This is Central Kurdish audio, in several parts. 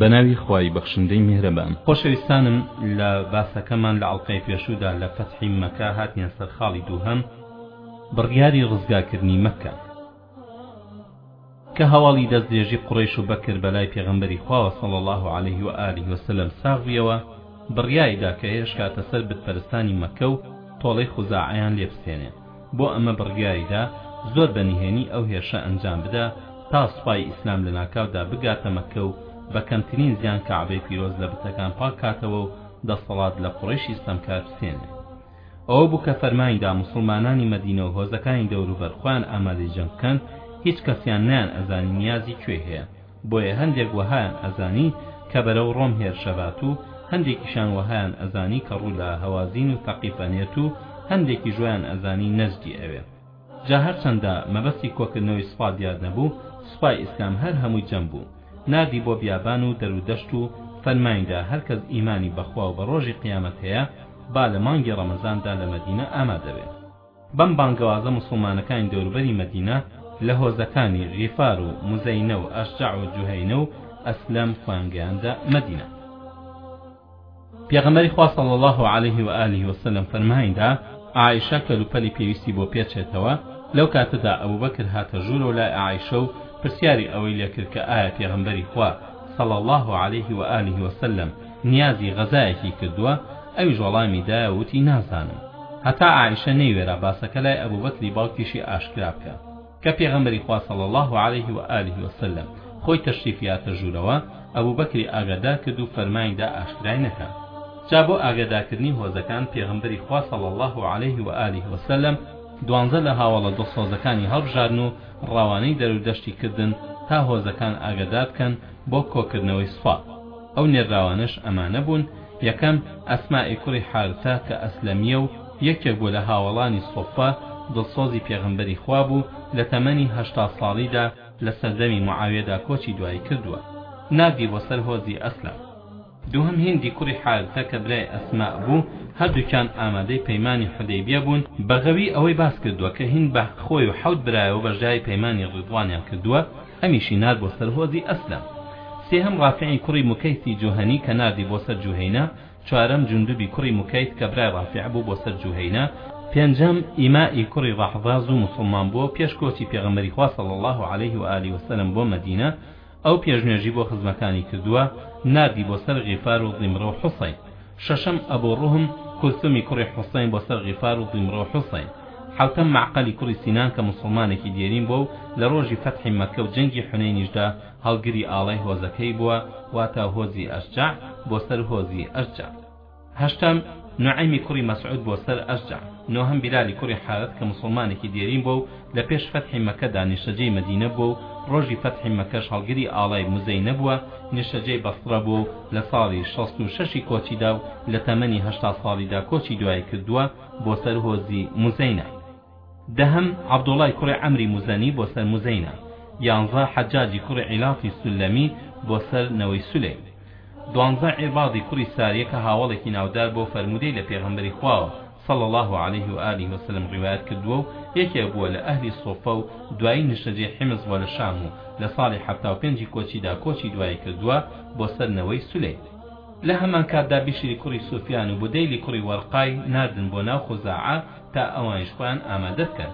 بەناوی خوای بەخشندەی میهرەبان. خۆشەویستانم لە باسەکەمان لە ئەڵقەی پێشوودا لە فەتحی مەکە هاتینە سەر خاڵی دووهەم بڕیاری ڕزگاکردنی مەکە کە هەواڵی دەستدرێژی قوڕەیش و بەکر بەلای پێغەمبەری خواوە صلی الله علیه و آله وسلم ساغ بویەوە بڕیایدا کە هێشکاتە سەر بتپەرستانی مەکە و تۆڵەی خوزاعەیان لێ بستێنێ بۆ ئەمە بڕیاری دا زۆر بە نهێنی ئەو هێرشە ئەنجام بدا تا سوپای ئیسلام لە ناکاودا بگاتە مەککە و بە کەمترین زیان کەعبەی پیرۆز لە بتەکان پاک کاتەوە و دەسەڵات لە قوڕەیشی ستەمکار بسێنێ. ئەوە بوو کە فەرمانی دا موسڵمانانی مەدینە و هۆزەکانی دەوروبەر خۆیان ئامادەی جەنگ بکەن، هیچ کەسیان نەیان ئەزانی نیازی کوێی هەیە. بۆیە هەندێک وەهایان ئەزانی کە بەرەو ڕۆم هێرش ئەبات و هەندێکیشان وەهایان ئەزانی کە ڕوو لە هەوازین و تەقیف ئەنێت و هەندێکیش وایان ئەزانی نەجدی ئەوێ. جا هەرچەندە مەبەستی کۆکردنەوەی سوپا دیار نەبوو، سوپای ئیسلام هەر هەمووی جەم بوو، ناردی بۆ بیابان و دەرو دەشت و فەرمانی دا هەر کەس ئیمانی بە خوا و بە ڕۆژی قیامەت هەیە با لە مانگی ڕەمەزاندا لە مەدینە ئامادە بێ. بەم بانگەوازە موسڵمانەکانی دەوروبەری مەدینە لە هۆزەکانی غیفار و موزەینە و ئەشجەع و جوهەینە و ئەسلەم خۆیان گەیاندە مەدینە. پێغەمبەری خوا صلی الله علیه و آله و سلم فەرمانی دا عائیشە کەلوپەلی پێویستی بۆ پێچێتەوە، لەو کاتەدا ئەبوبەکر هاتە ژوورەوە لای عائیشە و پرسیاری ئەوەی لێکرد کە ئایا پێغەمبەری خوا صلی الله علیه و آله و سلم نیازی غەزایەکی کردووە ئەویش وەڵامی دایە و وتی نازانم هەتا عائیشە نەیوێرا باسەکە لای ئەبوبەکری باوکیشی ئاشکرا بکا کە پێغەمبەری خوا صلی اللە علیه و آله و سلم خۆی تەشریفی هاتە ژوورەوە ئەبوبەکری ئاگادار کرد و فەرمانی دا ئاشکرای نەکا جا بۆ ئاگاداکردنی هۆزەکان پێغەمبەری خوا صلی اللە علیه و آله و سلم دوانزە لە هاوەڵە دڵسۆزەکانی هەڵبژارن و ڕەوانەی دەرودەشتی کردن تا هۆزەکان ئاگادار بکەن بۆ کۆکردنەوەی سوپا، ئەو نێرراوانەش ئەمانە بوون، یەکەم، ئەسماء ی کوڕی حارثە کە ئەسلەمییە و یەکێک بوو لە هاوەڵانی صوفە، دڵسۆزی پێغەمبەری خوا بوو، لە تەمەنی هەشتا ساڵیدا لە سەردەمی معاویەدا کۆچی دوایی کردووە، ناردی بۆ سەر هۆزی ئەسلەم. دووهەم هیندی کوڕی حارثە کە برای ئەسماء بوو، هەردووکیان ئامادەی پەیمانی حودەیبیە بوون، بەغەوی ئەوەی باس کردووە کە هیند بە خۆی و حەوت برایەوە بەشداری پەیمانی ڕیدوانیان کردووە، ئەمیشی نارد بۆ سەر هۆزی ئەسلەم. سێهەم ڕافعی کوڕی موکەیثی جوهەنی کە ناردی بۆ سەر جوهەینە، چوارەم جوندوبی کوڕی موکەیث کە برای ڕافع بوو بۆ سەر جوهەینە، پێنجەم ئیماء ی کوڕی ڕەحضە زوو موسڵمان بووە و پێش کۆچی پێغەمبەری خوا صلی اللە علیه و آله و سلم بۆ مەدینە، ئەو پێشنوێژی بۆ خزمەکانی کردووە، ناردی بۆ سەر غیفار و ضیمرە و حسین. شەشەم، ئەبو ڕوهم، کلثومی کوڕی حسین بۆ سەر غیفار و ضیمرە و حسین. حەوتەم، مەعقەلی کوڕی سینان کە موسڵمانێکی دێرین بووە و لە ڕۆژی فەتحی مەککە و جەنگی حونەینیشدا هەڵگری ئاڵای هۆزەکەی بووە، واتە هۆزی ئەشجەع، بۆ سەر هۆزی ئەشجەع. هەشتەم، نوعەیمی کوڕی مەسعود بۆ سەر ئەشجەع. نۆهەم، بیلالی کوڕی حارث کە موسڵمانێکی دێرین بوە و لە پێش فەتحی مەکەدا نیشتەجێی مەدینە بوە و ڕۆژی فەتحی مەکەش هەڵگری ئاڵای موزەینە بوە، نیشتەجێی بەسڕە بوە و لە ساڵی شەست و شەش ی کۆچیدا و لە تەمەنی هەشتا ساڵیدا کۆچی دوایی کردوە بۆ سەر هۆزی موزەینە. دەهەم، عەبدوڵای کوڕی عەمری موزەنی بۆ سەر موزەینە. یانزە، حەجاجی کوڕی عیلاتی سولەمی بۆ سەر نەوەی سولەیم. دوانزە، عیرباضی کوڕی ساریە کە هاوەڵێکی ناودار بەو فەرموودەی لە پێغەمبەری خواوە، صلی اللە علیه و آله و سلم، ڕیوایەت کردووە و یەکێک بووە لە ئەهلی صوفە و دوایی نیشتەجێی حیمس بووە لە شام و لە ساڵی حەفتا و پێنجی کۆچیدا کۆچی دوایی کردووە بۆ سەر نەوەی سولەیم. لە هەمانکاتدا بیشری کوڕی سوفیان و بودەیلی کوڕی وەرقای ناردن بۆ ناو خوزاعە تا ئەوانیش خۆیان ئامادە بکەن.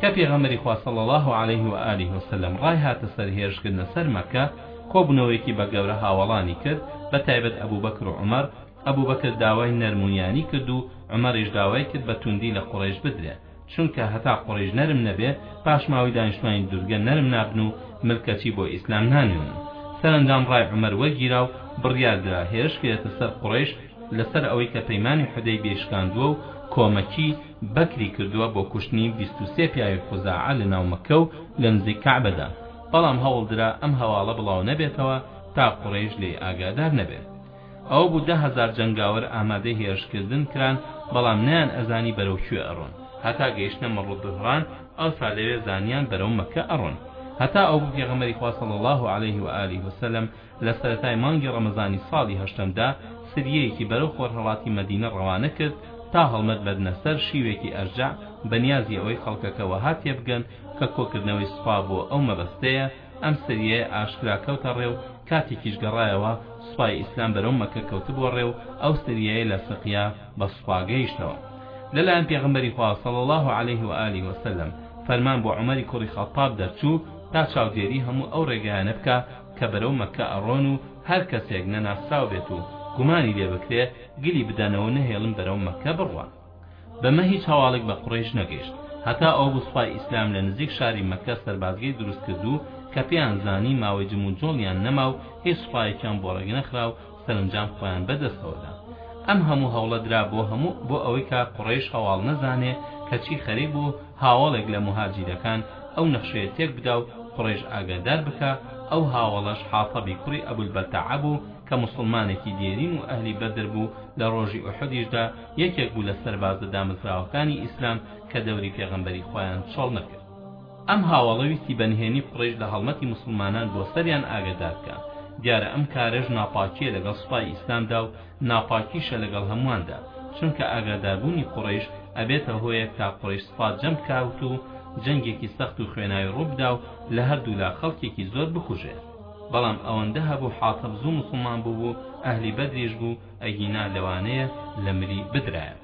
کە پێغەمبەری خوا صلی اللە علیه و آله و سلم ڕایهاتە سەر هێرش کردنە سەر مەککە، کۆبوونەوەیەکی بە گەورە هاوەڵانی کرد، بە تایبەت ئەبوبەکر و عومەر، ئەبوبەکر داوای نەرمونیانی کرد و عومەریش داوای کرد بە توندی لە قوڕەیش بدرێن، چونکە هەتا قوڕەیش نەرم نەبێ پاشماوەی دانیشتوانی دورگە نەرم نابن و ملکەچی بۆ ئیسلام نانوێنن. سەرەنجام ڕای عومەر وەرگیرا و بڕیار درا هێرش کرێتە سەر قوڕەیش، لەسەر ئەوەی کە پەیمانی حودەیبیەی شکاندووە و کۆمەکی بەکری کردووە بۆ کوشتنی بیست و سێ پیاوی خوزاعە لە ناو مەککە و لە نزیک کەعبەدا بەڵام هەوڵدرا ئەم هەواڵە بڵاو نەبێتەوە تا قوڕەیش لێی ئاگادار نەبێت ئەوە بوو دە هەزار جەنگاوەر ئامادەی هێرش کردن کران بەڵام نەیان ئەزانی بەرەو کوێ ئەڕۆن هەتا گەیشتنە مەڕ الدهران ئەوسا لەوێ زانیان بەرەو مەککە ئەڕۆن هەتا ئەو بوو پێغەمبەری خوا صلی اللە علیه و آله وسلم لە سەرەتای مانگی ڕەمەزانی ساڵی هەشتەمدا سریەیەکی بەرەو خۆرهەڵاتی مەدینە ڕەوانە کرد تا هەڵمەت بەدنە سەر شیوێکی ئەرجع بە نیازی ئەوەی خەڵکەکە وەها تێبگەن کە کۆکردنەوەی سوپا بۆ ئەو مەبەستەیە ئەم سریەیە ئاشکرا کەوتە ڕێ و کاتێکیش گەڕایەوە سوپای ئیسلام بەرەو مەککە کەوتبووە ڕێ و ئەو سریەیە لە سقیە بە سوپا گەیشتەوە لەلایەن پێغەمبەری خوا صلی اللە علیه و آله و سلم فەرمان بۆ عومەری کوڕی خەتتاب دەرچوو تا چاودێری هەموو ئەو ڕێگایانە بکا کە بەرەو مەککە ئەڕۆن و هەر کەسێک نەناسراو بێت و گومانی لێ بکرێ گلی بدەنەوەو نەهێڵن بەرەو مەککە بڕوا بەمە هیچ هەواڵێک بە قوڕەیش نەگەیشت هەتا ئەوەبوو سوپای ئیسلام لە نزیک شاری مەککە سەربازگەی دروست کردوو کە پێیان زانی ماوەی جموجۆڵیان نەماو هیچ سوپایەکیان بۆ ڕێگنەخراو سەرەنجام خۆیان بە دەستەوە دا. ئەم هەموو هەوڵە درا بۆ هەموو بۆ ئەوەی کە قوڕەیش هەواڵ نەزانێ کە چی خەریک بوو هاوەڵێک لە موهاجیرەکان ئەو نەخشەیە تێک بدا و قوڕەیش ئاگادار بکا ئەو هاوەڵەش حاطەبی کوڕی ئەبول بەلتەعە بوو کە موسڵمانێکی دێرین و ئەهلی بەدر بوو لە ڕۆژی ئوحودیش دا یەکێک بوو لە سەربازە دامەزراوەکانی ئیسلام کە دەوری پێغەمبەری خۆیان چۆڵ نەکرد. ئەم هاوەڵە ویستی بە نهێنی قوڕەیش لە هەڵمەتی موسڵمانان بۆ سەریان ئاگەدار بکا، دیارە ئەم کارەش ناپاکیە لەگەڵ سوپای ئیسلامدا و ناپاکیشە لەگەڵ هەمواندا، چونکە ئاگاداربوونی قوڕەیش ئەبێتە هۆیەک تا قوڕەیش سوپا جەم بکاوت و جەنگێکی سەخت و خوێناوی ڕوو بدا و لە هەردوولا خەڵکێکی زۆر بکوژێ. بەڵام ئەوەندە هەبوو حاتەب زوو موسڵمان بوو و ئەهلی بەدریش بوو، ئەگینا لەوانەیە لە ملی بدرایە.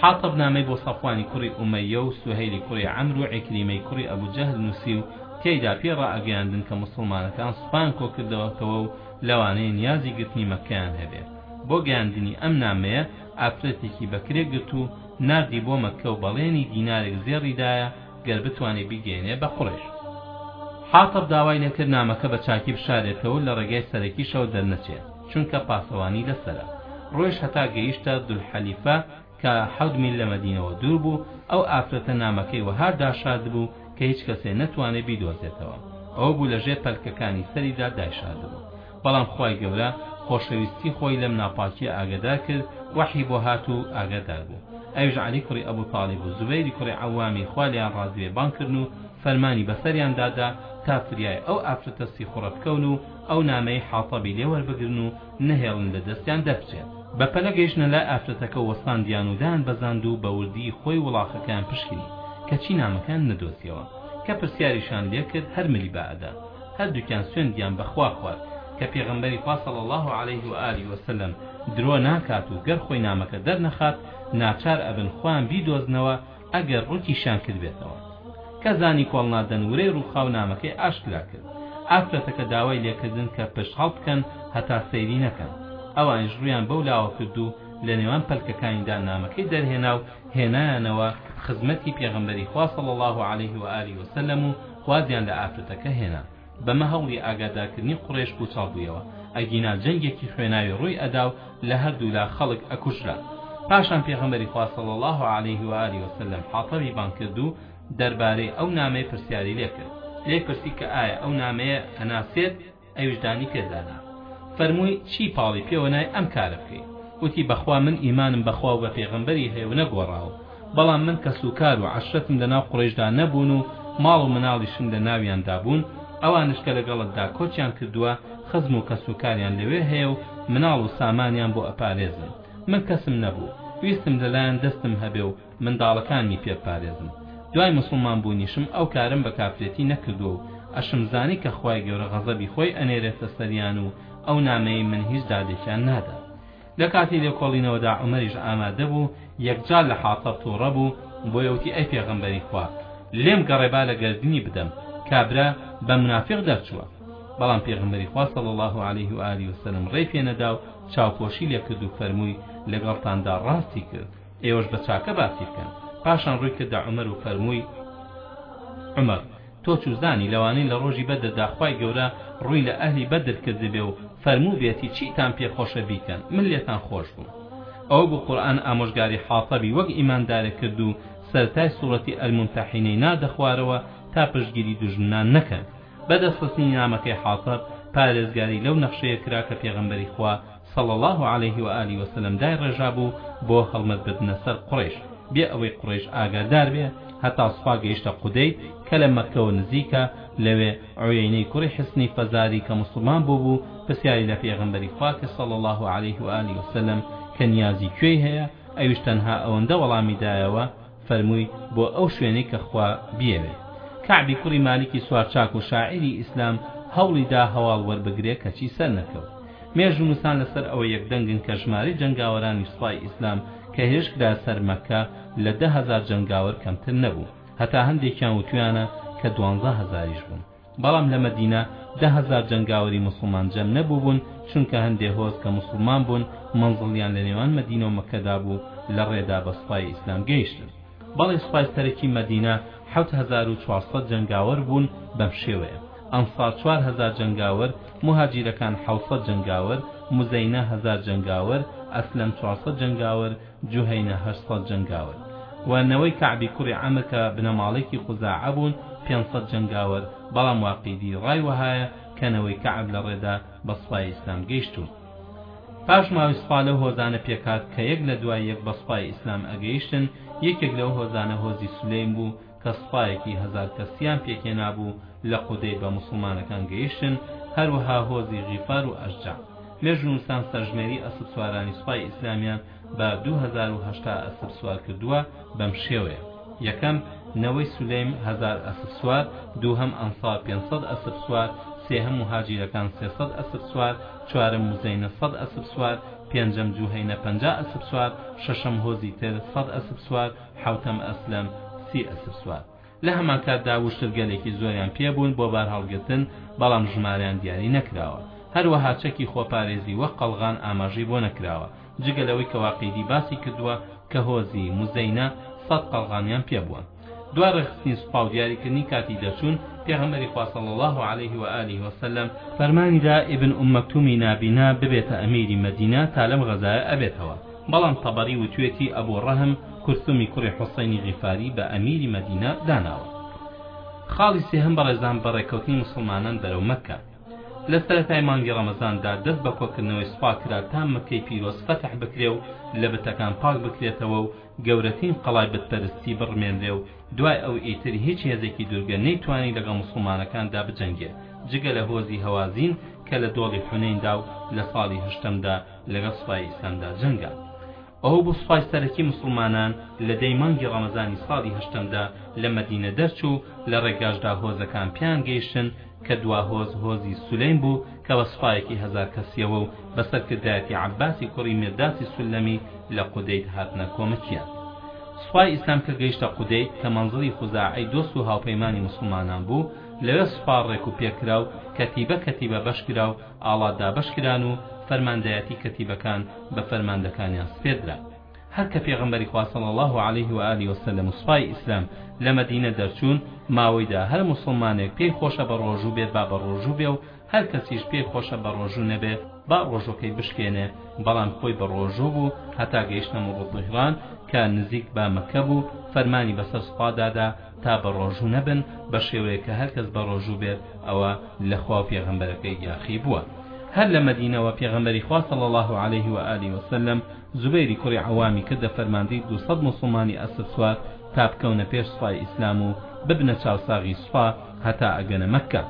حاتەب نامەی بۆ سەفوانی کوڕی ئومەیە و سوهەیلی کوڕی عەمر و عیکریمەی کوڕی ئەبو جەهل نووسی و تێیدا پێی ڕائەگەیاندن کە موسڵمانەکان سوپایان کۆکردەوەتەوە و لەوانەیە نیازی گرتنی مەککەیان هەبێ بۆ گەیاندنی ئەم نامەیە ئافرەتێکی بەکرێ گرت و ناردی بۆ مەککە و بەڵێنی دینارێک زێڕی دایە گەر بتوانێ بیگەیەنێ بە قوڕەیش حاتەب داوای لێکرد نامەکە بە چاکی بشارێتەوە و لە ڕێگای سەرەکیشەوە دەرنەچێ. چونکە پاسەوانی لەسەرە. ڕۆیشت هەتا گەیشتە ذوالحلیفە کە حەوت میل لە مەدینەوە دوور بوو، ئەو ئافرەتە نامەکەی وەها داشاردبوو کە هیچ کەسێ نەتوانێ بیدۆزێتەوە، ئەوە بوو لە ژێر پەلکەکانی سەریدا دایشاردبوو، بەڵام خوای گەورە خۆشەویستی خۆی لەم ناپاکیە ئاگەدار کرد، وەحی بۆ هات و ئاگادار بوو. ئەویش عەلی کوڕی ئەبو تاڵیب و زوبەیری کوڕی عەوامی خوا لێیان ڕازی بێ بانگ کردن و فەرمانی بەسەریاندا دا تا فریای ئەو ئافرەتە سیخوڕە بکەون و ئەو نامەی حاتەبی لێ وەربگرن و نەهێڵن لە دەستیان دەربچێت. بە پەلە گەیشتنە لای ئافرەتەکە وەستاندیان و دایانبەزاند و بە وردی خۆی وڵاخەکەیان پشکنی کەچی نامەکەیان نەدۆزیەوە. کە پرسیاریشیان لێ کرد هەر ملی بە ئەدا. هەردووکیان سوێندیان بە خوا خوارد کە پێغەمبەری خوا صلی اللە علیه و آله و سلم درۆ ناکات و گەر خۆی نامەکە دەرنەخات ناچار ئەبن خۆیان بیدۆزنەوە ئەگەر ڕووتیشیان کردبێتەوە. کە زانی کۆڵ نادەن ورەی ڕووخاو نامەکەی ئاشکرا کرد. ئافرەتەکە داوای لێکردن کە پشت هەڵبکەن هەتا سەیری نەکەن. ئەوانیش ڕوویان بەو لاوە کرد و لە نێوان پەلکەکانیدا نامەکەی دەرهێنا و هێنایانەوە خزمەتی پێغەمبەری خوا صلی اللە علیه و آله و سلم و وازیان لە ئافرەتەکە هێنا. بەمە هەوڵی ئاگادارکردنی قوڕەیش پوچەڵ بویەوە ئەگینا جەنگێکی خوێناوی ڕوی ئەداو لە هەردولا خەڵک ئەکوژرا پاشان پێغەمبەری خوا صلی اللە علیه و آله وسلم حاطەبی بانگ کردو دەربارەی ئەو نامەی پرسیاری لێ کرد لێ پرسی کە ئایا ئەو نامەیە ئەناسێت ئەویش دانی پێدانا فەرمووی چی پاڵی پێوە نای ئەم کارە بکەی وتی بەخوا من ئیمانم بەخواو بە پێغەمبەری هەیەو نەگۆڕاوە بەڵام من کەسوکار و عەشرەتم لە ناو قوڕەیشدا نەبوون و ماڵ و مناڵیشم لە ناویاندا بوون، ئەوانش کە لەگەڵتدا کۆچیان کردووە، خزم و کەسوکاریان لەوێ هەیە و مناڵ و سامانیان بۆ ئەپارێزن. من کەسم نەبوو، ویستم لەلایان دەستم هەبێ و منداڵەکانمی پێ بپارێزم. دوای موسڵمان بوونیشم ئەو کارەم بە کافرێتی نەکردووە و ئەشمزانی کە خوای گەورە غەزەبی خۆی ئەنێرێتە سەریان و ئەو نامەیەی من هیچ دادێکیان نادات. لە کاتی لێکۆڵینەوەدا عومەریش ئامادە بوو، یەکجار لە حاتەب تووڕە بوو، بۆیە وتی، ئەی پێغەمبەری خوا، لێم گەڕێ با لە گەردنی بدەم، کابرا بە مونافیق دەرچووە. بەڵام پێغەمبەری خوا صلی اللە علیه و آله وسلم ڕێی پێ نەدا و چاوپۆشی لێ کرد و فەرمووی، لەگەڵتاندا ڕاستی کرد. ئێوەش بە چاکە باسی بکەن. پاشان ڕووی کردە عومەر و فەرمووی، عومەر! تۆ چوزانی لەوانەی لە ڕۆژی بەدردا خوای گەورە ڕووی لە ئەهلی بەدر کردبێ و فەرمووبێتی چیتان پێ خۆشە بیکەن، من لێتان خۆش بووم. ئەوە بوو قورئان ئامۆژگاری حاطەبی وەک ئیماندارێک کرد و سەرەتای سوڕەتی الممتحنەی ناردە خوارەوە تا پشتگیری دوژمنان نەکەن. بە دەستخستنی نامەکەی حاطەب پارێزگاری لەو نەخشەیە کرا کە پێغەمبەری خوا، صلی اللە علیه و آله و سلم دایڕێژابوو بۆ هەڵمەت بردنە سەر قوڕەیش بێ ئەوەی قوڕەیش ئاگادار بێ هەتا سوپا گەیشتە قودەید کە لە مەککەوە نزیکە لەوێ عویەینەی کوڕی حسنی فەزاری کە موسڵمان بووبوو پرسیاری لە پێغەمبەری خوا کرد صلی اللە علیه و آله و سلم کە نیازی کوێی هەیە ئەویش تەنها ئەوەندە وەڵامی دایەوە فەرمووی بۆ ئەو شوێنەی کە خوا بیەوێ. کەعبی کوڕی مالیکی سوارچاک و شاعیری ئیسلام هەوڵی دا هەواڵ وەربگرێ کەچی سەرنەکەوت. مێژوونووسان لەسەر ئەوە یەکدەنگن کە ژمارەی جەنگاوەرانی سوپای ئیسلام کە هێرشکرا سەر مەککە لە دە هەزار جەنگاوەر کەمتر نەبوو، هەتا هەندێکیان وتویانە کە دوانزە هەزاریش بوون. بەڵام لە مەدینە دە هەزار جەنگاوەری موسڵمان جەم نەبووبوون چونکە هەندێ هۆز کە موسڵمان بوون مەنزڵیان لە نێوان مەدینە و مەککەدا بوو لە ڕێدا بە سوپای ئیسلام گەیشتن بەڵێ سوپای سەرەکی مەدینە حەوت هەزار و چوار سەد جەنگاوەر بوون بەم شێوەیە ئەنسار چوار هەزار جەنگاوەر موهاجیرەکان حەوت سەد جەنگاوەر موزەینە هەزار جەنگاوەر ئەسلەم چوار سەد جەنگاوەر جوهەینە هەشت سەد جەنگاوەر و نەوەی کەعبی کوڕی عەمر کە بنەماڵەیەکی خوزاعە بوون پێنج سەد جەنگاوەر، بەڵام واقیدی ڕای وەهایە کە نەوەی کەعب لە ڕێدا بە سوپای ئیسلام گەیشتوون. پاش ماوەی سوپا لەو هۆزانە پێکهات کە یەک لە دوای یەک بە سوپای ئیسلام ئەگەیشتن، یەکێک لەو هۆزانە هۆزی سولەیم بوو، کە سوپایەکی هەزار کەسییان پێکهێنابوو لە قودەیبە موسڵمانەکان گەیشتن، هەروەها هۆزی غیفار و ئەشجەع. مێژوونووسان سەرژمێری ئەسپسوارانی سوپای ئیسلامیان بە دوو هەزار و هەشتا ئەسپ سوار کردووە، بەمشێوەیە، یەکەم، نەوەی سولەیم، هەزار ئەسپ سوار، دووهەم، ئەنسار، پێنج سەد ئەسپ سوار، سێهەم، موهاجیرەکان، سێ سەد ئەسپ سوار، چوارەم، موزەینە، سەد ئەسپ سوار، پێنجەم، جوهەینە، پەنجا ئەسپ سوار، شەشەم، هۆزی تر، سەد ئەسپ سوار، حەوتەم ئەسلەم، سی ئەسپسوار. لە هەمانکاتدا وشترگەلێکی زۆریان پێ بوون بۆ بارهەڵگرتن، بەڵام ژمارەیان دیاری نەکراوە. هەروەها چەکی خۆپارێزی وەک قەڵغان ئاماژەی بۆ نەکراوە، جگە لەوەی کە واقیدی باسی کردووە کە هۆزی، موزەینە، سەد قەڵغانیان پێ بووە. دوای ڕێکخستنی سوپا و دیاریکردنی کاتی دەرچوون، پێغەمبەری خوا صلی اللە علیه و آله و سلم، فەرمانی دا ئیبن ئوم مەکتومی نابینا ببێتە ئەمیری مەدینە تا لەم غەزایە ئەبێتەوە. بەڵام تەبەری وتوێتی ئەبو ڕەهم کورثومی کوڕی حوسەینی غیفاری بە ئەمیری مەدینە داناوە. خاڵی سێهەم بەڕێزان بە ڕێککەوتنی موسڵمانان بەرەو مەککە. لە سەرەتای مانگی ڕەمەزان دا دەست بە کۆکردنەوەی سوپا کرا تا مەککەی پیرۆز فەتح بکرێ و لە بتەکان پاک بکرێتەوە و گەورەترین قەڵای بت پەرستی بڕمێنرێ و دوای ئەو ئیتر هیچ هێزێکی دورگە نەیتوانی لەگەڵ موسڵمانەکان دا بجەنگێ جگە لە هۆزی هەوازین کە لە دۆڵی حونەین دا و لە ساڵی هەشتەم دا لەگەڵ سوپای ئیسلامدا جەنگا. ئەوە بوو سوپای سەرەکی موسڵمانان لە دەی مانگی ڕەمەزانی ساڵی هەشتەمدا لە مەدینە دەرچوو، لە ڕێگاشدا هۆزەکان پێیان گەیشتن کە دوا هۆز هۆزی سولەیم بوو کە بە سوپایەکی هەزار کەسییەوە و بە سەرکردایەتی عەباسی کوڕی میرداسی سولەمی لە قودەید هاتنە کۆمەکیان. سوپای ئیسلام کە گەیشتە قودەید کە مەنزڵی خوزاعەی دۆست و هاوپەیمانی موسڵمانان بوو، لەوێ سوپا ڕێک و پێک کرا و کەتیبە کەتیبە بەش کرا و ئاڵا دابەش کران و فەرماندایەتی کەتیبەکان بە فەرماندەکانیان سپێردرا. هەر کە پێغەمبەری خوا صلی اللە علیه و آله وسلم و سوپای ئیسلام لە مەدینە دەرچوون، ماوەیدا هەر موسڵمانێک پێی خۆشە بە ڕۆژوو بێت با بە ڕۆژوو بێ و هەر کەسیش پێی خۆشە بە ڕۆژوو نەبێ با ڕۆژووەکەی بشکێنێ، بەڵام خۆی بە ڕۆژوو بوو هەتا گەیشتە مڕوطهران کە نزیک بە مەککە بوو، فەرمانی بەسەر سوپا دادا، تا بەڕۆژوو نەبن بە شێوەیەک کە هەر کەس بەڕۆژوو بێت ئەوە لە خوا و پێغەمبەرەکەی یاخی بووە هەر لە مەدینەوە پێغەمبەری خوا صلی الله علیه و آله وسلم زبیری کوڕی عوامی کردە فەرماندەی دوو سەد موسڵمانی ئەسپسوار تا بکەونە پێش سوپای ئیسلام و ببنە چاوساغی سوپا هەتا ئەگەنە مەککە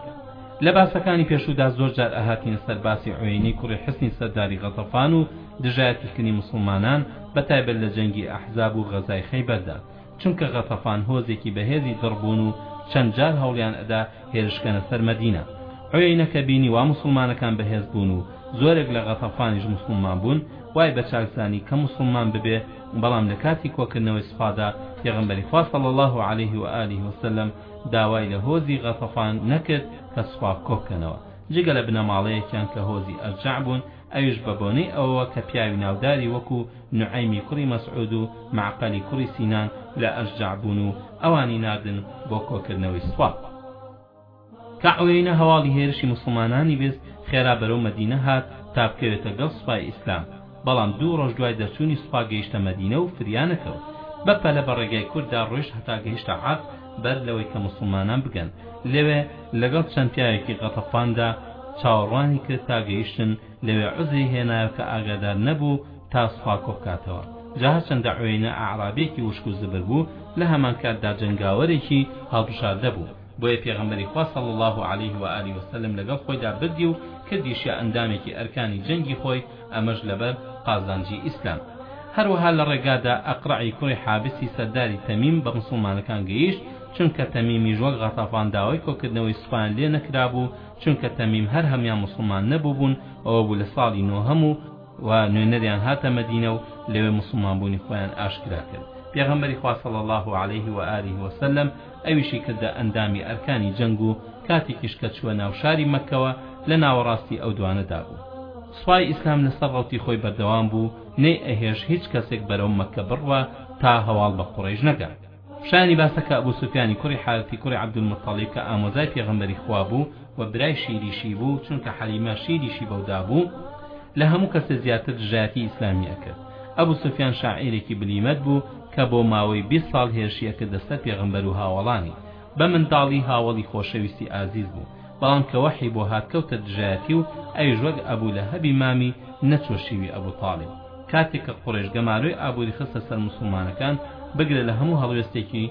لە باسەکانی پێشوودا زۆر جار ئەهاتینە سەر باسی عوێنەی کوڕی حسنی سەرداری غەتەفان و دژایەتیکردنی موسڵمانان بە تایبەت لە جەنگی ئەحزاب و غەزای خەیبەردا چونکە غەتەفان هۆزێکی بەهێزی دڕ بوون و چەند جار هەوڵیان ئەدا هێرش کەنە سەر مەدینە عویەینە کە بینی وا موسڵمانەکان بەهێز بوون و زۆرێک لە غەتەفانیش موسڵمان بوون وای بە چاک زانی کە موسڵمان ببێ بەڵام لە کاتی کۆکردنەوەی سوپادا پێغەمبەری خوا صلی اللە علیه و آله و سلم داوای لە هۆزی غەتەفان نەکرد کە سوپا کۆ بکەنەوە جگە لە بنەماڵەیەکیان کە هۆزی ئەرجەع بوون ئەویش بە بۆنەی ئەوەوە کە پیاوی ناوداری وەکو نوعەیمی کوڕی مەسعود و مەعقەلی کوڕی سینان لە ئەشجەع بوون و ئەوانی ناردن بۆ کۆکردنەوەی سوپا. کە عویەینە هەواڵی هێرشی موسڵمانانی بیست خێرا بەرەو مەدینە هات تا بکەوێتە گەڵ سوپای ئیسلام، بەڵام دوو ڕۆژ دوای دەرچوونی سوپا گەیشتە مەدینە و فریا نەکەوت، بە پەلە بە ڕێگای کورددا ڕۆیشت هەتا گەیشتە عەرد، بەر لەوەی کە موسڵمانان بگەن لەوێ لەگەڵ چەند پیاوێکی غەتەفاندا چاوەڕوانی کرد تا گەیشتن لەوێ عوزری هێنایەوە کە ئاگادار نەبوو تا سوپا کۆبکاتەوە جا هەرچەندە عوێینە ئەعرابێکی وشک و زبر بوو لە هەمان کاتدا جەنگاوەرێکی هەڵبژاردە بوو بۆیە پێغەمبەری خوا صلی اللە علیه و آله و سلم لەگەڵ خۆیدا بردی و کردیشیە ئەندامێکی ئەرکانی جەنگی خۆی ئەمەش لەبەر قازانجی ئیسلام. هەروەها لە ڕێگادا ئەقرەعی کوڕی حابسی سەرداری تەمیم بە موسڵمانەکان گەیشت، چونکە تەمیمیش وەک غەتەفان داوای کۆکردنەوەی سوپایان لێ نەکرابوو، چونکە تەمیم هەر هەمیان موسڵمان نەبووبوون، ئەوە بوو لە ساڵی نۆهەم و، و نوێنەریان هاتە مەدینە و لەوێ موسڵمانبوونی خۆیان ئاشکرا کرد، پێغەمبەری خوا صلی اللە علیه و آله و سلم، ئەویشی کردە ئەندامی ئەرکانی جەنگ و کاتێکیش کە چووە ناو شاری مەککەوە لە ناوەڕاستی ئەو دوانە دابوو. سوپای ئیسلام لەسەر ڕەوتی خۆی بەردەوام بوو، نەیئەهێشت هیچ کەسێک بەرەو مەککە بڕوا تا هەواڵ بە قوڕەیش نەگا. شایانی باسە کە ئەبو سوفیانی کوڕی حارثی کوڕی عەبدولموتەڵیب کە ئامۆزای پێغەمبەری خوا بوو و برای شیریشی بوو، چونکە حەلیمە شیریشی بەو دابوو، لە هەموو کەسێ زیاتر دژایەتی ئیسلامی ئەکرد. ئەبو سوفیان شاعیرێکی بلیمەت بوو کە بۆ ماوەی بیست ساڵ هێرشی ئەکردە سەر پێغەمبەر و هاوەڵانی، بە منداڵی هاوەڵی خۆشەویستی ئازیز بوو، بەڵام کە وەحی بۆ هات کەوتە دژایەتی و ئەویش وەک ئەبو لەهەبی مامی نەچووە شیوی ئەبو تاڵیب، کاتێک کە قورەیش گەمارۆی ئابووری خستە سەر موسڵمانەکان بگرە لە هەموو هەڵوێستێکی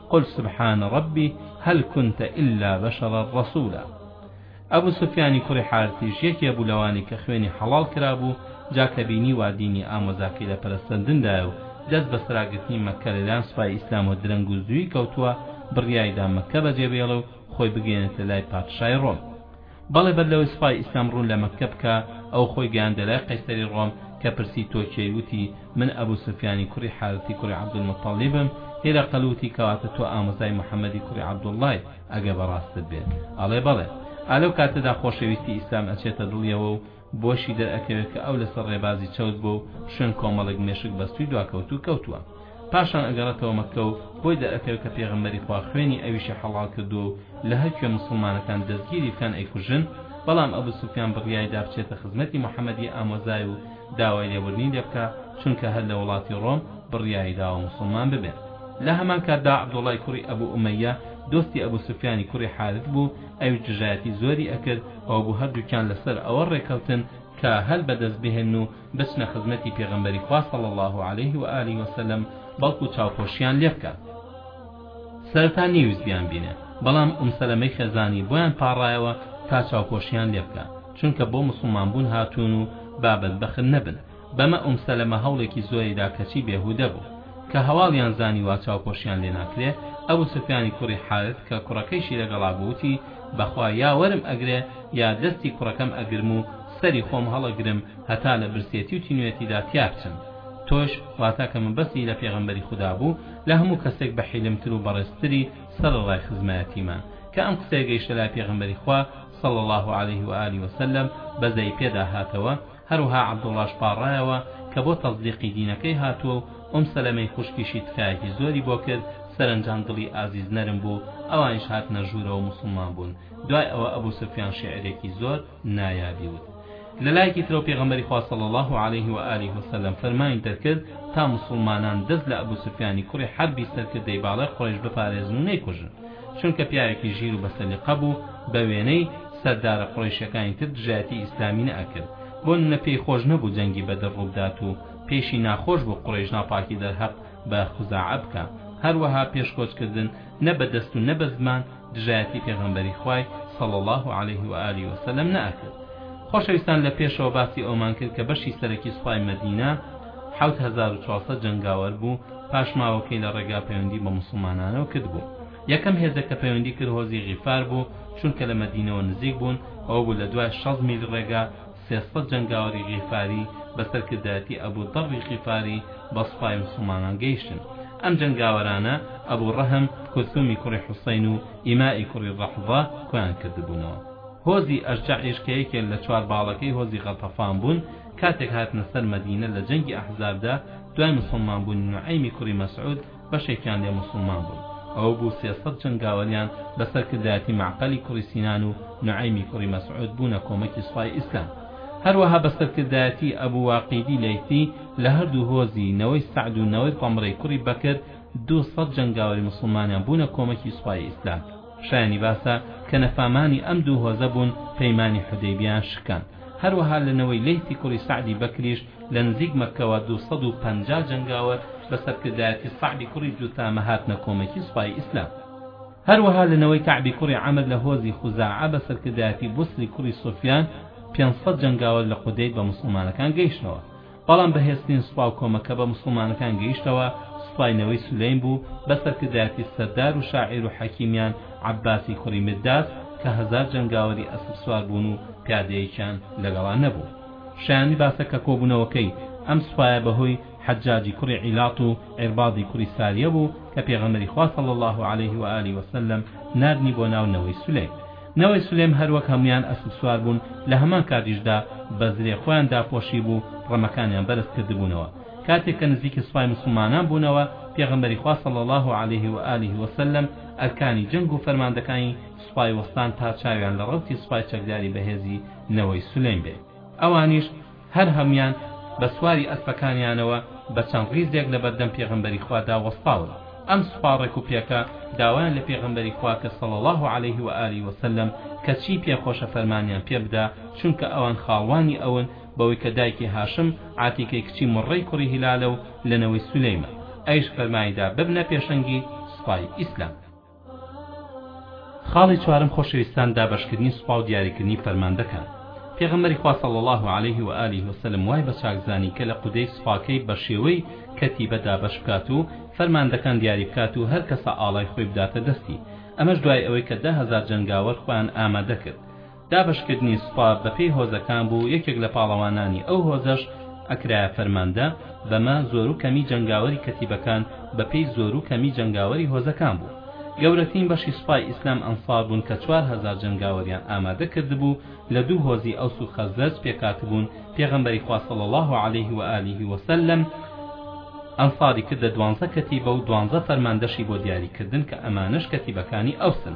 قل سبحان ربی هل کنت الا بشرا رسولا ئەبو سفیانی کوڕی حارتیش یەکێ بوو لەوانی کە خوێنی حەڵاڵ کرابوو جا کە بینی وا دینی ئامۆزاکەی لە پەرەسەندندایە و دەست بە سراگرتنی مەککە لەلایەن سوپای ئیسلامەوە درەنگ و زووی کەوتووە بڕیایدا مەککە بەجێبێڵێ و خۆی بگەیەنێتە لای پادشای ڕۆم بەڵێ بەر لەوەی سوپای ئیسلام ڕوو لە مەککە بکا، ئەو خۆی گەیاندە لای قەیسەری ڕۆم، کە پرسی تۆ کێی؟ وتی، من ئەبو سوفیانی کوڕی حارثی کوڕی عەبدولموتەڵیبم، هیرەقل وتی، کەواتە تۆ ئامۆزای موحەممەدی کوڕی عەبدوڵڵای، ئەگە بە ڕاستت بێ ئەڵێ بەڵێ. ئا لەو کاتەدا خۆشەویستی ئیسلام ئەچێتە دڵیەوە و بۆشی دەرئەکەوێت کە ئەو لەسەر ڕێبازی چەوت بووە و شوێن کۆمەڵێک مێشک بەستووی دواکەوتوو کەوتووە پاشان ئەگەڕێتەوە مەککە و بۆی دەرئەکەوێت کە پێغەمبەری خوا خوێنی ئەویشی حەڵاڵ کردووە و لە هەر کوێ موسڵمانەکان دەستگیری بکەن ئەیکوژن بەڵام ئەبو سوفیان بڕیای دا بچێتە خزمەتی محەمەدی ئامۆزای و داوای لێبوردنی لێ بکا چونکە هەر لە وڵاتی ڕۆم بڕیای داوە موسڵمان ببێت لە هەمان کاتدا عەبدوڵڵای کوڕی ئەبو ئومەییە دۆستی ئەبو سوفیانی کوڕی حارث بوو ئەویش دژایەتی زۆری ئەکرد، ئەوەبوو هەردووکیان لەسەر ئەوە ڕێکەوتن کە هەل بەدەست بهێن و بچنە خزمەتی پێغەمبەری خوا صلی اللە علیه و آله و سلم بەڵکو چاوپۆشیان لێبکا سەرەتا نەیویست بیانبینێ بەڵام ئوم سەلەمەی خێزانی بۆیان پاڕایەوە تا چاوپۆشیان لێبکا چونکە بۆ موسڵمانبوون هاتوون و با بەدبەخت نەبن بەمە ئوم سەلەمە هەوڵێکی زۆری دا کەچی بێهودە بوو. کە هەواڵیان زانی وا چاوپۆشیان لێ ناکرێ، ئەبو سوفیانی کوڕی حارث کە کوڕەکەیشی لەگەڵا بوو وتی، بەخوا یا وەرم ئەگرێ یا دەستی کوڕەکەم ئەگرم و سەری خۆم هەڵئەگرم هەتا لە برسێتی و تینوێتیدا تیا بچم. تۆش، واتا کە مەبەستی لە پێغەمبەری خودا بوو، لە هەموو کەسێک بە حیلمتر و بەڕێزتری سەرەڕای خزمایەتیمان. کە ئەم قسەیە گەیشتە لای پێغەمبەری خوا، صلی اللە علیه و آله و سلم، بەزەیی پێدا هاتەوە، هەروەها عەبدوڵڵاش پاڕایەوە کە بۆ تەزدیقی دینەکەی هاتووە و ئوم سەلەمەی خوشکیشی تکایەکی زۆری بۆ کرد، سەرەنجام دڵی ئازیز نەرم بوو، ئەوانیش هاتنە ژوورەوە موسڵمان بوون، دوای ئەوە ئەبو سوفیان شیعرێکی زۆر نایابی وت. لە لایەکی ترەوە پێغەمبەری خوا صلی اللە علیه و آله و سلم فەرمانی دەرکرد تا موسڵمانان دەست لە ئەبو سوفیانی کوڕی حەربی سەرکردەی باڵای قوڕەیش بپارێزن و نەیکوژن، چونکە پیاوێکی ژیر و بەسەلیقە بوو بە وێنەی، سەردارە قوڕەیشەکانی تر دژایەتی ئیسلامی نە ئەکرد بۆ نمونە پێی خۆش نەبوو جەنگی بەدر ڕووبدات و پێیشی ناخۆش بوو قوڕەیش ناپاکی دەرهەق بە خوزاعە بکا هەروەها پێش کۆچ کردن نە بە دەست و نە بە زمان دژایەتی پێغەمبەری خوای صلی اللە علیه و آله و سلم نە ئەکرد خۆشەویستان لە پێشەوە باسی ئەومان کرد کە بەشی سەرەکی سوپای مەدینە حەوت هەزار و چوار سەد جەنگاوەر بوو پاشماوەکەی لە ڕێگا پەیوەندی بە موسڵمانانەوە کردبوو یەکەم هێزێک کە پەیوەندی کرد هۆزی غیفار بوو چونکە لە مەدینەوە نزیک بوون ئەوە بوو لە دوای شەست میل ڕێگا سێ سەد جەنگاوەری غیفاری بە سەرکردایەتی ئەبو دەڕی غیفاری بە سوپای موسڵمانان گەیشتن ئەم جەنگاوەرانە ئەبو ڕەهم کولثومی کوڕی حوسەین و ئیمائی کوڕی ڕەحضە کۆیان کردبوونەوە هۆزی ئەشجەعیش کە یەکێک لە چوار باڵەکەی هۆزی غەتەفان بوون کاتێک هاتنە سەر مەدینە لە جەنگی ئەحزابدا دوای موسڵمان بوونی نوعەیمی کوڕی مەسعود بەشێکیان لێ موسڵمان بوون ئەوە بوو سێ سەد جەنگاوەریان بە سەرکردایەتی مەعقەلی کوڕی سینان و نوعەیمی کوڕی مەسعود بوونە کۆمەکی سوپای ئیسلام هەروەها بە سەرکردایەتی ئەبو واقیدی لەیثی لە هەردوو هۆزی نەوەی سەعد و نەوەی ضەمڕەی کوڕی بەکر دوو سەد جەنگاوەری موسڵمانیان بوونە کۆمەکی سوپای ئیسلام شایانی باسە کە نەفامانی ئەم دوو هۆزە بوون پەیمانی حودەیبیەیان شکاند هەروەها لە نەوەی لەیثی کوڕی سەعدی بەکریش لە نزیک مەککەوە دوو سەد و پەنجا جەنگاوەر بە سەرکردایەتی سەعبی کوڕی جوثامە هاتنە کۆمەکی سوپای ئیسلام هەروەها لە نەوەی کەعبی کوڕی عەمر لە هۆزی خوزاعە بە سەرکردایەتی بوسری کوڕی سوفیان پێنج سەد جەنگاوەر لە قودەید بە موسڵمانەکان گەیشتنەوە بەڵام بەهێزترین سوپا و کۆمەکە بە موسڵمانەکان گەیشتەوە سوپای نەوەی سولەیم بوو بە سەرکردایەتی سەردار و شاعیر و حەکیمیان عەباسی کوڕی میرداس کە هەزار جەنگاوەری ئەسپ سوار بوون و پیادەیەکیان لەگەڵا نەبوو شایانی باسە کە کۆبوونەوەکەی ئەم سوپایە بەهۆی حەجاجی کوڕی عیلاط و عیرباضی کوڕی ساریە بوو کە پێغەمبەری خوا صلی اللە علیه و آله و سلم ناردنی بۆ ناو نەوەی سولەیم نەوەی سلێم هەر وەک هەموویان ئەسپ سوار بوون، لە هەمان کاتیشدا بە زرێ خۆیان داپۆشیبوو و ڕەمەکانیان بەرز کردبوونەوە. کاتێک کە نزیکی سوپای موسڵمانان بوونەوە، پێغەمبەری خوا صلی اللە علیه و آله و سلم ئەرکانی جەنگ و فەرماندەکانی سوپای وەستان تا چاویان لە ڕەوتی سوپای چەکداری بەهێزی نەوەی سلیم بێ. ئەوانیش هەر هەموویان بە سواری ئەسپەکانیانەوە بە چەند ڕیزێک لە بەردەم پێغەمبەری خوا دا وەستاون، ئەم سوپا ڕێک و پێکە داوایان لە پێغەمبەری خوا کرد صلی اللە علیه و آله و سلم کە چی پێ خۆشە فەرمانیان پێ بدا چونکە ئەوان خاڵوانی ئەون بەوەی کە دایکی هاشم عاتیکەی کچی مڕڕەی کوڕی هیلالە و لە نەوەی سولەیمە ئەویش فەرمانی دا ببنە پێشەنگی سوپای ئیسلام. خاڵی چوارەم خۆشەویستان دابەشکردنی سوپا و دیاریکردنی فەرماندەکان پێغەمبەری خوا صلی الله علیه و آله و سلم وای بە چاک زانی کە لە قودەی سوپاکەی بە شێوەی کەتیبە دابەش بکات و فەرماندەکان دیاری بکات و هەر کەسە ئاڵای خۆی بداتە دەستی ئەمەش دوای ئەوەی کە دە هەزار جەنگاوەر خۆیان ئامادە کرد دابەشکردنی سوپا بەپێی هۆزەکان بوو یەکێک لە پاڵەوانانی ئەو هۆزەش ئەکرایە فەرماندە، بەمە زۆرو کەمی جەنگاوەری کەتیبەکان بەپێی زۆرو کەمی جەنگاوەری هۆزەکان بوو گەورەترین بەشی سوپای ئیسلام ئەنسار بوون کە چوار هەزار جەنگاوەریان ئامادە کردبوو لە دوو هۆزی ئەوس و خەزرەج پێکهاتبوون پێغەمبەری خوا صلی اللە علیه و آله و سلم ئەنساری کردە دوانزە کەتیبە و دوانزە فەرماندەشی بۆ دیاریکردن کە ئەمانەش کەتیبەکانی ئەوسن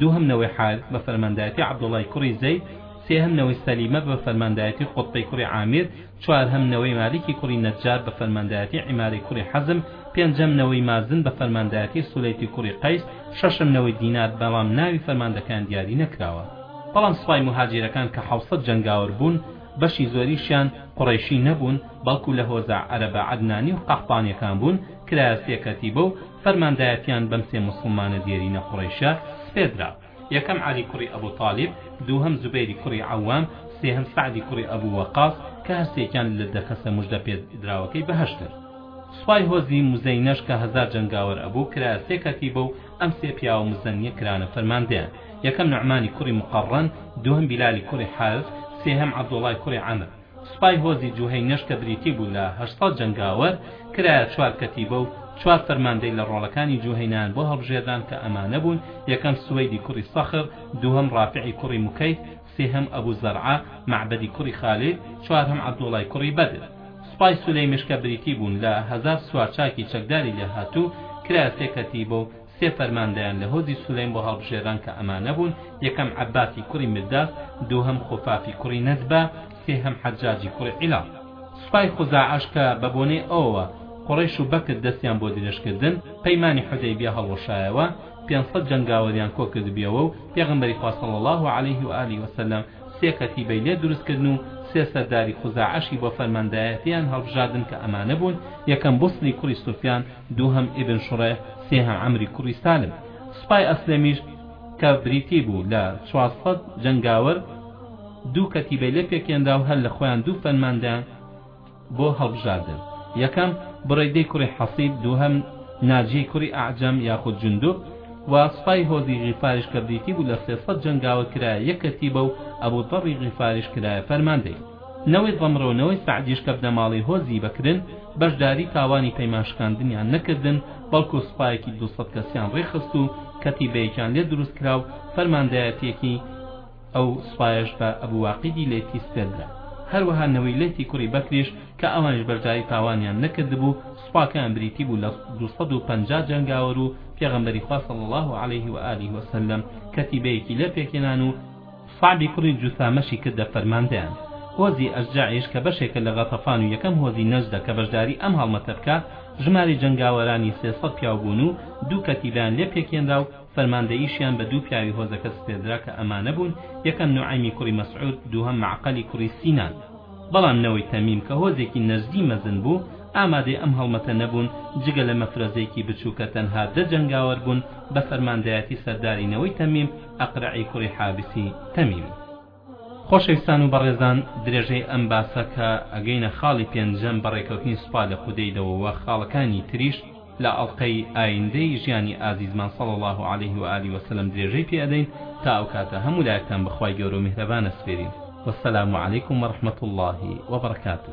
دووهەم نەوەی حارس بە فەرماندایەتی عەبدوڵای کوڕی زەید، سێهەم نەوەی سەلیمە بە فەرماندایەتی قوتبەی کوڕی عامیر، چوارهەم نەوەی مالیکی کوڕی نەجار بە فەرماندایەتی عیماری کوڕی حەزم، پێنجەم نەوەی مازن بە فەرماندایەتی سولیتی کوڕی قەیس، شەشەم نەوەی دینار، بەڵام ناوی فەرماندەکەیان دیاری نەکراوە. بەڵام سوپای موهاجیرەکان کە حەوسەت جەنگاوەر بوون، بەشی زۆریشیان قوڕەیشی نەبوون، بەڵکو لە هۆزە عەرەبە عەدنانی و قەحتانیەکان بوون، کرایە سێ کەتیبە و فەرماندایەتیان بەم سێ موسڵمانە دێرینە قوڕەیشە سپێردرا، یەکەم عەلی کوڕی ئەبو تالیب، دووهەم زوبەیری کوڕی عەوام، سێهەم سەعدی کوڕی ئەبو وەقاس کە هەرسێکیان لە دە کەسە موژدە پێ دراوەکەی بەهەشتن. سوپای هۆزی موزەینەش کە هەزار جەنگاوەر ئەبوو کرایە سێ کەتیبە و ئەم سێ پیاوە موزەنیە کرانە فەرماندەیان، یەکەم نوعمانی کوڕی موقەڕن، دووهەم بیلالی کوڕی حارث، سێهەم عەبدوڵای کوڕی عەمر. سوپای هۆزی جوهەینەش کە بریتی بوو لە هەشت سەد جەنگاوەر، کرایە چوار کەتیبە و چوار فەرماندەی لە ڕۆڵەکانی جوهەینەیان بۆ هەڵبژێردران کە ئەمانە بوون، یەکەم سوەیدی کوڕی سەخر، دووهەم ڕافعی کوڕی موکەیف، سێهەم ئەبو زەرعە، مەعبەدی کوڕی خالید، چوارهەم عەبدوڵای کوڕی بەدر. سوپای سولەیمش کە بریتی بوون لە هەزار سوارچاکی چەکداری لێهاتوو، کرایە سێ کەتیبە و سێ فەرماندەیان لە هۆزی سولەیم بۆ هەڵبژێرران کە ئەمانە بوون، یەکەم عەباسی کوڕی مرداس، دووهەم خۆفافی کوڕی نەدبە، سێهەم حەجاجی کوڕی عیلاڵ. سوپای خوزاعەش کە بە بۆنەی ئەوەوە قوڕەیش و بەکر دەستیان بۆ درێژ کردن پەیمانی حودەیبیە هەڵوەشایەوە، پێنج سەد جەنگاوەریان کۆ کردبیەوە و پێغەمبەری خوا صلی اللە علیه و آله و سلم سێ کەتیبەی لێ دروست کردن و سێ سەرداری خوزاعەشی بۆ فەرماندایەتیان هەڵبژاردن کە ئەمانە بوون، یەکەم بوسری کوڕی سوفیان، دووهەم ئیبن شڕێح سێهە عەمری کوڕی سالم سوپای ئەسلەمیش کە بریتی بوو لە چوار سەد جەنگاوەر دوو کەتیبەی لێ پێکهێنرا و هەر لە خۆیان دوو فەرماندەیان بۆ هەڵبژاردن یەکەم بڕەیدەی کوڕی حەسیب دووهەم ناجیەی کوڕی ئەعجەم یاخود جندوب و سوپای هۆزی غیفاریش کە بریتی بوو لە سێ سەد جەنگاوە کرایە یەک کەتیبە و ئەبو تەڕی غیفاریش کرایە فەرماندەی نەوەی زەمڕێ و نەوەی سەعدیش کە بنەماڵەی هۆزی بەکرن، بەشداری تاوانی پەیمان شکاندنیان نەکردن، بەڵکو سوپایەکی دوو سەد کەسیان ڕێکخست و کەتیبەیەکیان لێ دروست کرا و فەرماندایەتییەکی ئەو سوپایەش بە ئەبو واقیدی لەیثی سپێردرا. هەروەها نەوەی لەیثی کوڕی بەکریش کە ئەوانیش بەشداری تاوانیان نەکردبوو، سوپاکەیان بریتی بوو لە دوو سەد و پەنجا جەنگاوەر و پێغەمبەری خوا صلی اللە علیه و آله و سلم کەتیبەیەکی لێ پێکهێنان و سەعبی کوڕی جوسامەشی کردە فەرماندەیان. هۆزی ئەشجەعیش کە بەشێکە لە غەتەفان و یەکەم هۆزی نەجدە کە بەشداری ئەم هەڵمەتە بکا، ژمارەی جەنگاوەرانی سێ سەد پیاو بوون و دوو کەتیبەیان لێ پێکهێنرا و فەرماندەییشیان بە دوو پیاوی هۆزەکە سپێردرا کە ئەمانە بوون، یەکەم نوعەیمی کوڕی مەسعود، دووهەم مەعقەلی کوڕی سینان. بەڵام نەوەی تەمیم کە هۆزێکی نەجدی مەزن بوو، ئامادەی ئەم هەڵمەتە نەبوون، جگە لە مەفرەزەیەکی بچووکە تەنها دە جەنگاوەر بوون بە فەرماندایەتی سەرداری نەوەی تەمیم، ئەقرەعی کوڕی حابسی تەمیم. خۆشەویستان و بەڕێزان درێژەی ئەم باسە کە ئەگەینە خاڵی پێنجەم بە ڕێکەوتنی سوپا لە خودەی دەوەوە خاڵەکانی تریش لە ئەڵقەی ئایندەی ژیانی ئازیزمان صلی اللە علیه و آله وسلم درێژەی پێ ئەدەین تا ئەو کاتە هەموو لایەکتان بە خوای گەورە و میهرەبان ئەسپێرین والسلام علیکم ورحمة الله وبرکاته